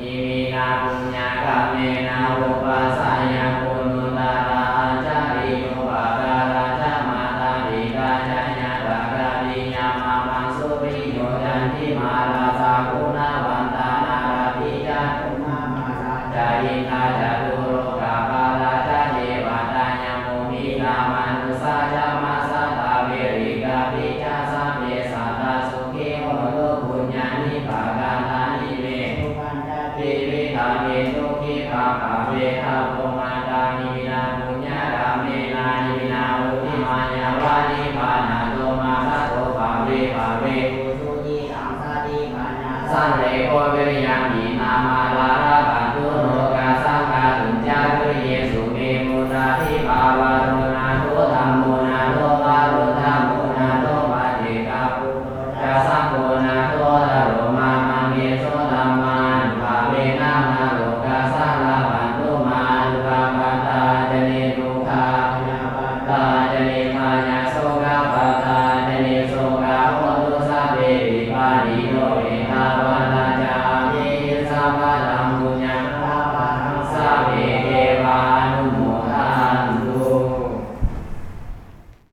ीणा पुण्या का मेणाया को न राजा राजा मा जाया बा मीणा मा सु ကာမေသုခိပါကာဝေအဘောမာတာနိမိနာဘုညရာမေနာနိမိနာဝုတိမာယာဝါနိဘာနာသောမာသဘောပါဝေပါဝေကုသုတိသံသာတိမာနာသံလေဩဝေယံဒီနာမာရ